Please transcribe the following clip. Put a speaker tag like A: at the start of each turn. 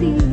A: see